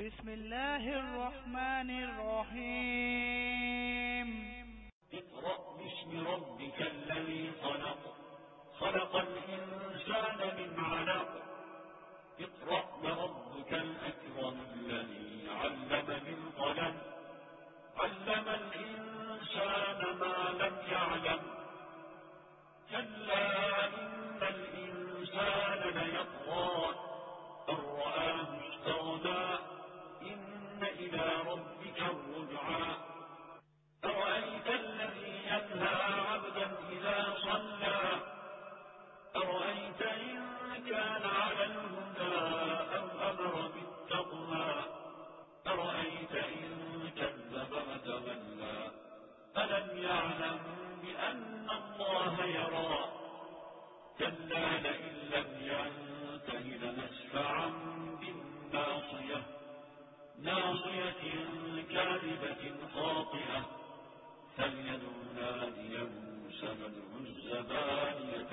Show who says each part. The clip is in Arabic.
Speaker 1: بسم الله الرحمن الرحيم.
Speaker 2: اقرأ باسم ربك الذي خلق. خلق الإنسان من علق. اقرأ وربك الأكرم الذي علم بالقلم علم الإنسان ما لم يعلم. كلا إن الإنسان ليطغى. كان على الهدى أو أمر بالتقوى؟ أرأيت إن كذب وتولى ألم يعلم بأن الله يرى؟ كلا لئن لم ينته لنسفعا بالناصية. ناصية كاذبة خاطئة. فليدع ناديه سندع الزبانية.